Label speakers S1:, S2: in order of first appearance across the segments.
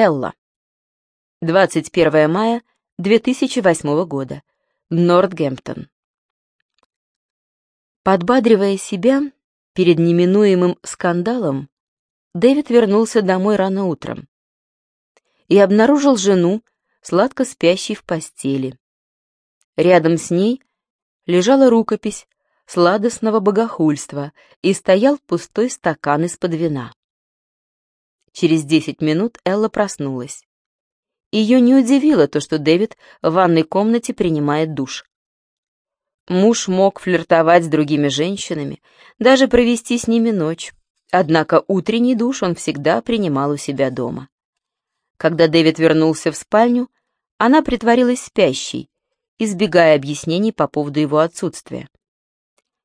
S1: Элла. 21 мая 2008 года. Нортгемптон. Подбадривая себя перед неминуемым скандалом, Дэвид вернулся домой рано утром и обнаружил жену, сладко спящей в постели. Рядом с ней лежала рукопись сладостного богохульства и стоял пустой стакан из-под вина. Через десять минут Элла проснулась. Ее не удивило то, что Дэвид в ванной комнате принимает душ. Муж мог флиртовать с другими женщинами, даже провести с ними ночь, однако утренний душ он всегда принимал у себя дома. Когда Дэвид вернулся в спальню, она притворилась спящей, избегая объяснений по поводу его отсутствия.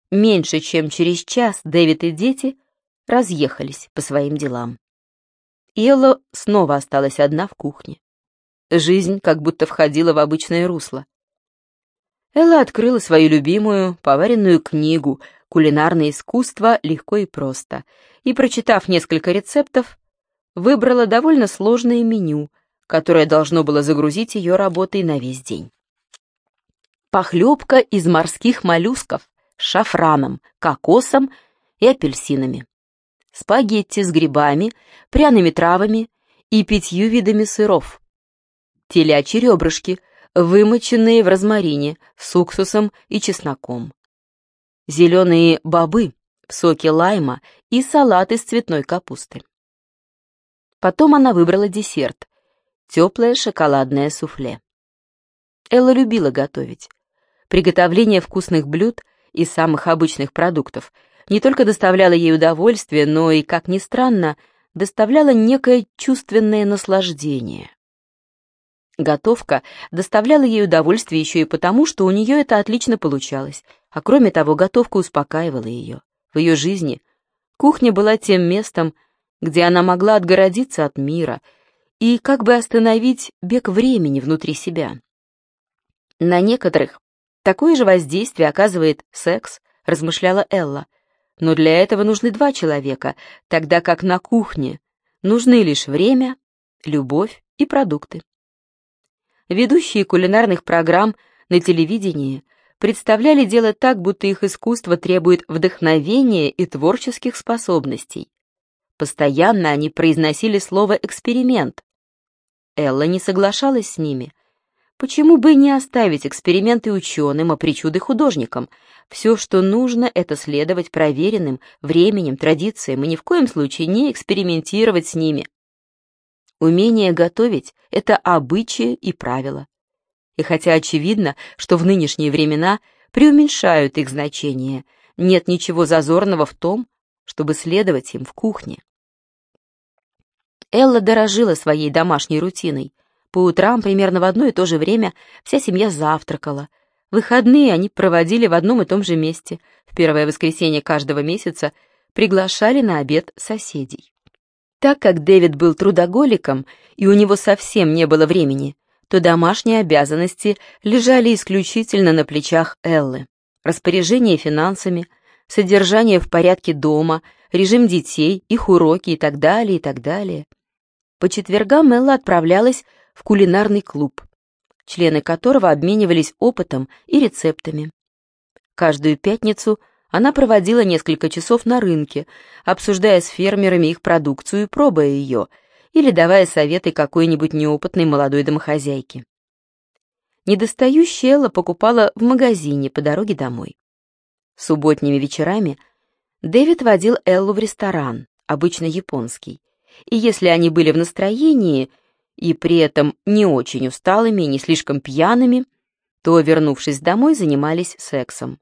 S1: Меньше чем через час Дэвид и дети разъехались по своим делам. Элла снова осталась одна в кухне. Жизнь как будто входила в обычное русло. Элла открыла свою любимую поваренную книгу «Кулинарное искусство легко и просто» и, прочитав несколько рецептов, выбрала довольно сложное меню, которое должно было загрузить ее работой на весь день. Похлебка из морских моллюсков с шафраном, кокосом и апельсинами спагетти с грибами, пряными травами и пятью видами сыров. Телячьи ребрышки, вымоченные в розмарине, с уксусом и чесноком. Зеленые бобы в соке лайма и салат из цветной капусты. Потом она выбрала десерт — теплое шоколадное суфле. Элла любила готовить. Приготовление вкусных блюд из самых обычных продуктов не только доставляла ей удовольствие, но и, как ни странно, доставляла некое чувственное наслаждение. Готовка доставляла ей удовольствие еще и потому, что у нее это отлично получалось, а кроме того, готовка успокаивала ее. В ее жизни кухня была тем местом, где она могла отгородиться от мира и как бы остановить бег времени внутри себя. На некоторых такое же воздействие оказывает секс, размышляла Элла, но для этого нужны два человека, тогда как на кухне нужны лишь время, любовь и продукты. Ведущие кулинарных программ на телевидении представляли дело так, будто их искусство требует вдохновения и творческих способностей. Постоянно они произносили слово «эксперимент». Элла не соглашалась с ними. Почему бы не оставить эксперименты ученым, а причуды художникам, все, что нужно, это следовать проверенным временем, традициям и ни в коем случае не экспериментировать с ними. Умение готовить — это обычаи и правила. И хотя очевидно, что в нынешние времена преуменьшают их значение, нет ничего зазорного в том, чтобы следовать им в кухне. Элла дорожила своей домашней рутиной. По утрам примерно в одно и то же время вся семья завтракала — Выходные они проводили в одном и том же месте. В первое воскресенье каждого месяца приглашали на обед соседей. Так как Дэвид был трудоголиком и у него совсем не было времени, то домашние обязанности лежали исключительно на плечах Эллы. Распоряжение финансами, содержание в порядке дома, режим детей, их уроки и так далее, и так далее. По четвергам Элла отправлялась в кулинарный клуб члены которого обменивались опытом и рецептами. Каждую пятницу она проводила несколько часов на рынке, обсуждая с фермерами их продукцию и пробуя ее, или давая советы какой-нибудь неопытной молодой домохозяйке. Недостающая Элла покупала в магазине по дороге домой. Субботними вечерами Дэвид водил Эллу в ресторан, обычно японский, и если они были в настроении – и при этом не очень усталыми и не слишком пьяными, то, вернувшись домой, занимались сексом.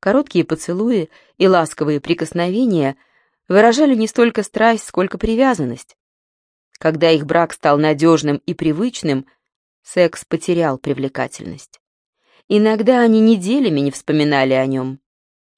S1: Короткие поцелуи и ласковые прикосновения выражали не столько страсть, сколько привязанность. Когда их брак стал надежным и привычным, секс потерял привлекательность. Иногда они неделями не вспоминали о нем.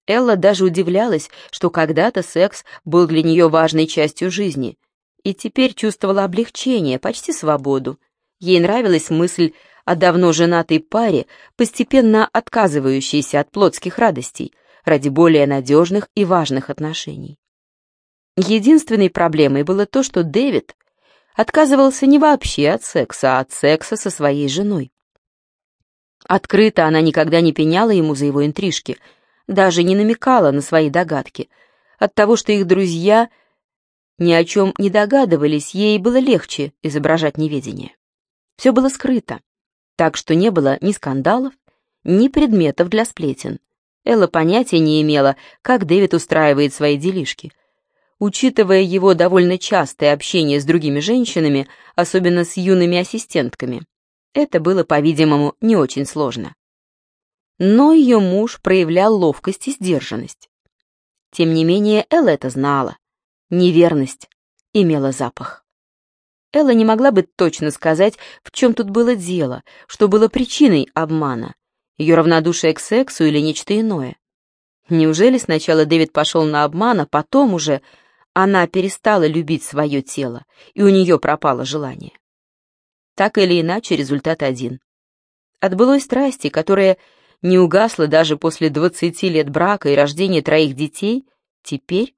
S1: Элла даже удивлялась, что когда-то секс был для нее важной частью жизни, и теперь чувствовала облегчение, почти свободу. Ей нравилась мысль о давно женатой паре, постепенно отказывающейся от плотских радостей ради более надежных и важных отношений. Единственной проблемой было то, что Дэвид отказывался не вообще от секса, а от секса со своей женой. Открыто она никогда не пеняла ему за его интрижки, даже не намекала на свои догадки. От того, что их друзья ни о чем не догадывались, ей было легче изображать неведение. Все было скрыто, так что не было ни скандалов, ни предметов для сплетен. Элла понятия не имела, как Дэвид устраивает свои делишки. Учитывая его довольно частое общение с другими женщинами, особенно с юными ассистентками, это было, по-видимому, не очень сложно. Но ее муж проявлял ловкость и сдержанность. Тем не менее, Элла это знала. Неверность имела запах. Элла не могла бы точно сказать, в чем тут было дело, что было причиной обмана, ее равнодушие к сексу или нечто иное. Неужели сначала Дэвид пошел на обман, а потом уже она перестала любить свое тело, и у нее пропало желание? Так или иначе, результат один. От былой страсти, которая не угасла даже после 20 лет брака и рождения троих детей, теперь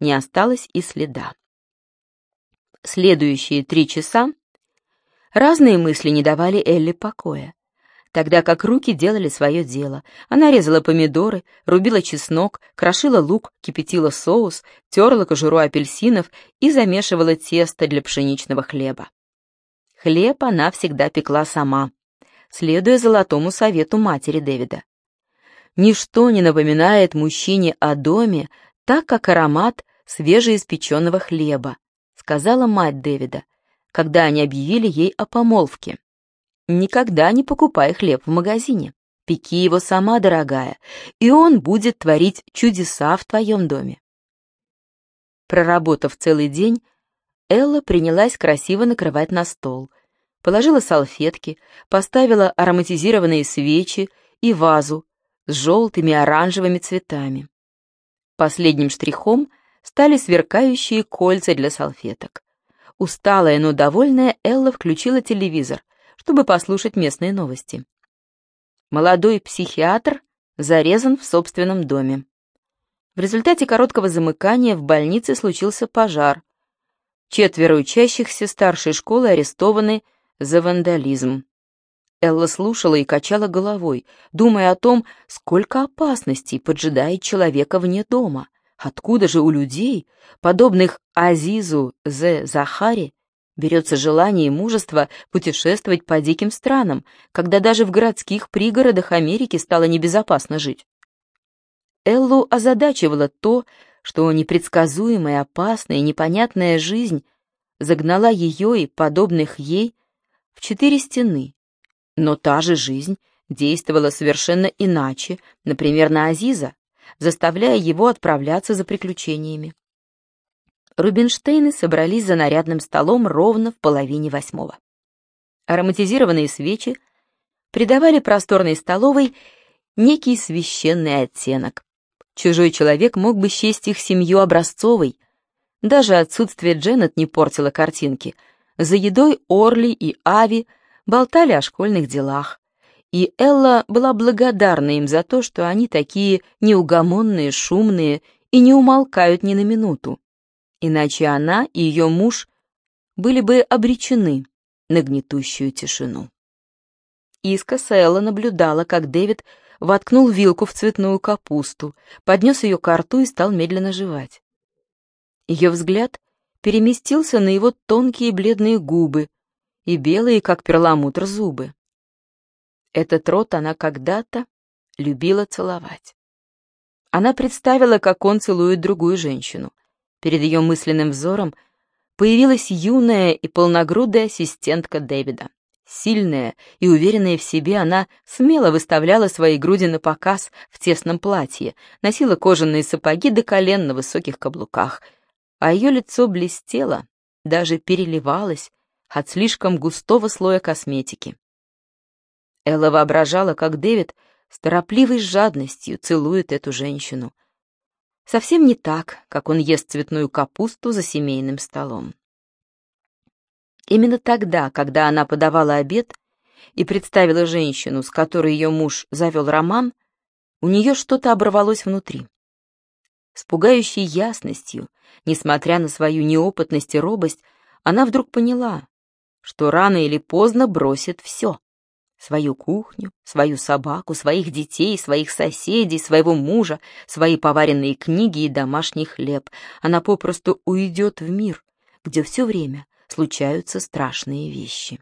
S1: не осталось и следа. Следующие три часа разные мысли не давали Элли покоя, тогда как руки делали свое дело. Она резала помидоры, рубила чеснок, крошила лук, кипятила соус, терла кожуру апельсинов и замешивала тесто для пшеничного хлеба. Хлеб она всегда пекла сама, следуя золотому совету матери Дэвида. Ничто не напоминает мужчине о доме, так как аромат свежеиспеченного хлеба, сказала мать Дэвида, когда они объявили ей о помолвке. Никогда не покупай хлеб в магазине. Пеки его сама, дорогая, и он будет творить чудеса в твоем доме. Проработав целый день, Элла принялась красиво накрывать на стол, положила салфетки, поставила ароматизированные свечи и вазу с желтыми оранжевыми цветами. Последним штрихом стали сверкающие кольца для салфеток. Усталая, но довольная, Элла включила телевизор, чтобы послушать местные новости. Молодой психиатр зарезан в собственном доме. В результате короткого замыкания в больнице случился пожар. Четверо учащихся старшей школы арестованы за вандализм. Элла слушала и качала головой, думая о том, сколько опасностей поджидает человека вне дома. Откуда же у людей, подобных Азизу Зе Захари, берется желание и мужество путешествовать по диким странам, когда даже в городских пригородах Америки стало небезопасно жить? Эллу озадачивало то, что непредсказуемая, опасная непонятная жизнь загнала ее и подобных ей в четыре стены, но та же жизнь действовала совершенно иначе, например, на Азиза, заставляя его отправляться за приключениями. Рубинштейны собрались за нарядным столом ровно в половине восьмого. Ароматизированные свечи придавали просторной столовой некий священный оттенок. Чужой человек мог бы счесть их семью образцовой. Даже отсутствие Дженнет не портило картинки. За едой Орли и Ави болтали о школьных делах, и Элла была благодарна им за то, что они такие неугомонные, шумные и не умолкают ни на минуту. Иначе она и ее муж были бы обречены на гнетущую тишину. Искоса Элла наблюдала, как Дэвид воткнул вилку в цветную капусту, поднес ее к рту и стал медленно жевать. Ее взгляд переместился на его тонкие бледные губы, и белые, как перламутр, зубы. Этот рот она когда-то любила целовать. Она представила, как он целует другую женщину. Перед ее мысленным взором появилась юная и полногрудая ассистентка Дэвида. Сильная и уверенная в себе, она смело выставляла свои груди на показ в тесном платье, носила кожаные сапоги до колен на высоких каблуках, а ее лицо блестело, даже переливалось от слишком густого слоя косметики. Элла воображала, как Дэвид с торопливой жадностью целует эту женщину. Совсем не так, как он ест цветную капусту за семейным столом. Именно тогда, когда она подавала обед и представила женщину, с которой ее муж завел роман, у нее что-то оборвалось внутри. С пугающей ясностью, несмотря на свою неопытность и робость, она вдруг поняла, что рано или поздно бросит все. Свою кухню, свою собаку, своих детей, своих соседей, своего мужа, свои поваренные книги и домашний хлеб. Она попросту уйдет в мир, где все время случаются страшные вещи.